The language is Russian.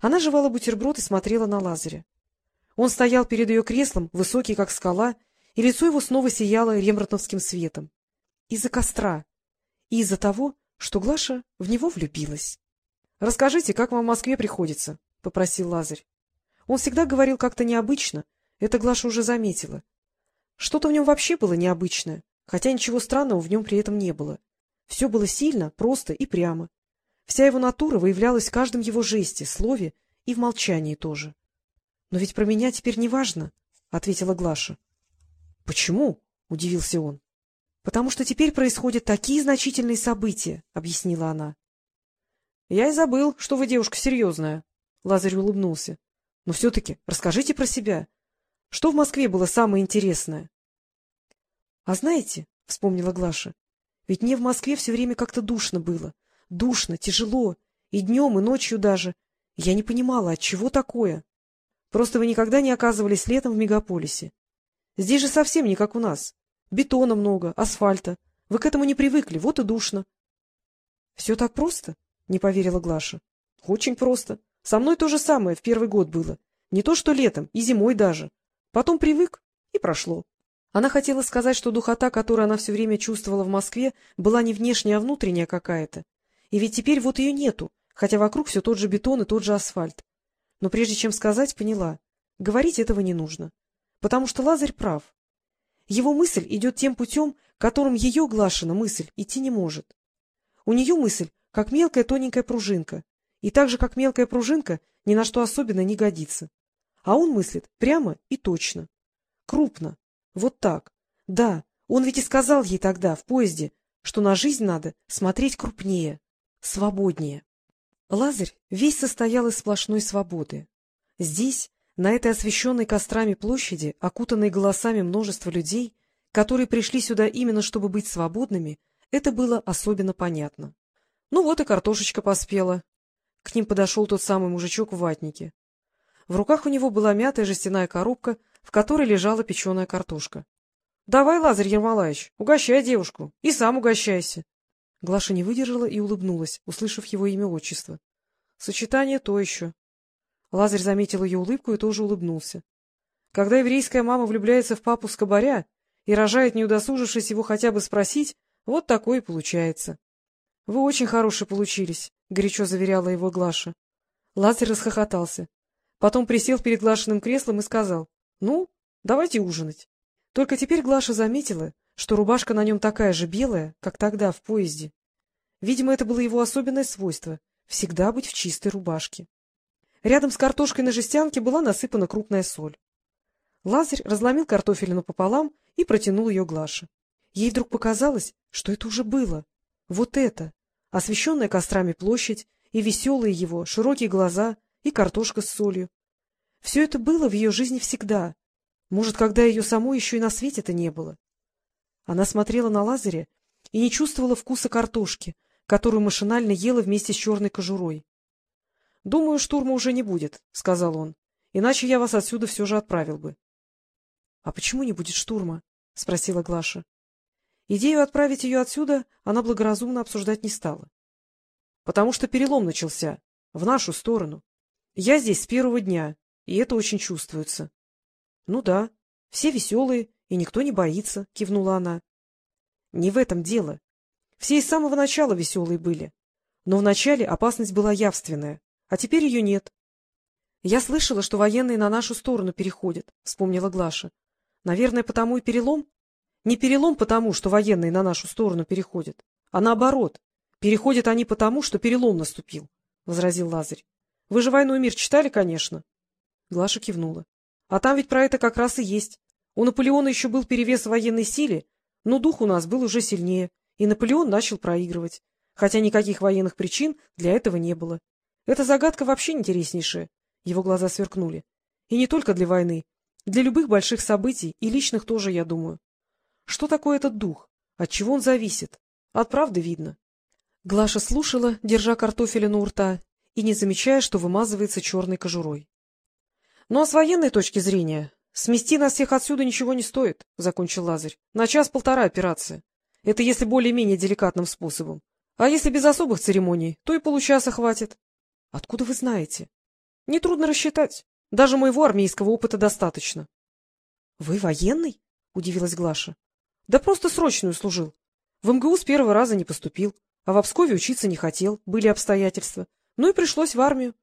Она жевала бутерброд и смотрела на Лазаря. Он стоял перед ее креслом, высокий, как скала, и лицо его снова сияло рембрандтовским светом. Из-за костра и из-за того, что Глаша в него влюбилась. — Расскажите, как вам в Москве приходится? — попросил Лазарь. Он всегда говорил как-то необычно, это Глаша уже заметила. Что-то в нем вообще было необычное, хотя ничего странного в нем при этом не было. Все было сильно, просто и прямо. Вся его натура выявлялась в каждом его жесте, слове и в молчании тоже. — Но ведь про меня теперь не важно, — ответила Глаша. — Почему? — удивился он. — Потому что теперь происходят такие значительные события, — объяснила она. — Я и забыл, что вы девушка серьезная, — Лазарь улыбнулся. — Но все-таки расскажите про себя. Что в Москве было самое интересное? — А знаете, — вспомнила Глаша, — ведь мне в Москве все время как-то душно было. Душно, тяжело, и днем, и ночью даже. Я не понимала, от чего такое. Просто вы никогда не оказывались летом в мегаполисе. Здесь же совсем не как у нас. Бетона много, асфальта. Вы к этому не привыкли, вот и душно. — Все так просто? — не поверила Глаша. — Очень просто. Со мной то же самое в первый год было. Не то что летом, и зимой даже. Потом привык, и прошло. Она хотела сказать, что духота, которую она все время чувствовала в Москве, была не внешняя, а внутренняя какая-то. И ведь теперь вот ее нету, хотя вокруг все тот же бетон и тот же асфальт. Но прежде чем сказать, поняла. Говорить этого не нужно. Потому что Лазарь прав. Его мысль идет тем путем, которым ее Глашина мысль идти не может. У нее мысль, как мелкая тоненькая пружинка, и так же, как мелкая пружинка, ни на что особенно не годится. А он мыслит прямо и точно. Крупно. Вот так. Да, он ведь и сказал ей тогда, в поезде, что на жизнь надо смотреть крупнее свободнее. Лазарь весь состоял из сплошной свободы. Здесь, на этой освещенной кострами площади, окутанной голосами множества людей, которые пришли сюда именно чтобы быть свободными, это было особенно понятно. Ну вот и картошечка поспела. К ним подошел тот самый мужичок в ватнике. В руках у него была мятая жестяная коробка, в которой лежала печеная картошка. — Давай, Лазарь Ермолаевич, угощай девушку и сам угощайся. Глаша не выдержала и улыбнулась, услышав его имя-отчество. Сочетание то еще. Лазарь заметил ее улыбку и тоже улыбнулся. Когда еврейская мама влюбляется в папу скобаря и рожает, не удосужившись его хотя бы спросить, вот такое и получается. — Вы очень хорошие получились, — горячо заверяла его Глаша. Лазарь расхохотался. Потом присел перед Глашиным креслом и сказал, — Ну, давайте ужинать. Только теперь Глаша заметила, что рубашка на нем такая же белая, как тогда в поезде. Видимо, это было его особенное свойство — всегда быть в чистой рубашке. Рядом с картошкой на жестянке была насыпана крупная соль. Лазарь разломил картофелину пополам и протянул ее Глаше. Ей вдруг показалось, что это уже было. Вот это! Освещенная кострами площадь, и веселые его, широкие глаза, и картошка с солью. Все это было в ее жизни всегда. Может, когда ее самой еще и на свете-то не было. Она смотрела на Лазаря и не чувствовала вкуса картошки, которую машинально ела вместе с черной кожурой. — Думаю, штурма уже не будет, — сказал он, — иначе я вас отсюда все же отправил бы. — А почему не будет штурма? — спросила Глаша. Идею отправить ее отсюда она благоразумно обсуждать не стала. — Потому что перелом начался, в нашу сторону. Я здесь с первого дня, и это очень чувствуется. — Ну да, все веселые, и никто не боится, — кивнула она. — Не в этом дело. Все и с самого начала веселые были. Но вначале опасность была явственная, а теперь ее нет. — Я слышала, что военные на нашу сторону переходят, — вспомнила Глаша. — Наверное, потому и перелом? Не перелом потому, что военные на нашу сторону переходят, а наоборот. Переходят они потому, что перелом наступил, — возразил Лазарь. — Вы же «Войну и мир» читали, конечно? Глаша кивнула. — А там ведь про это как раз и есть. У Наполеона еще был перевес в военной силе, но дух у нас был уже сильнее, и Наполеон начал проигрывать, хотя никаких военных причин для этого не было. Эта загадка вообще интереснейшая. Его глаза сверкнули. И не только для войны, для любых больших событий, и личных тоже, я думаю. Что такое этот дух? От чего он зависит? От правды видно. Глаша слушала, держа картофелину у рта, и не замечая, что вымазывается черной кожурой. Но ну, а с военной точки зрения — Смести нас всех отсюда ничего не стоит, — закончил Лазарь. — На час-полтора операция. Это если более-менее деликатным способом. А если без особых церемоний, то и получаса хватит. — Откуда вы знаете? Нетрудно рассчитать. Даже моего армейского опыта достаточно. — Вы военный? — удивилась Глаша. — Да просто срочную служил. В МГУ с первого раза не поступил, а в Обскове учиться не хотел, были обстоятельства. Ну и пришлось в армию.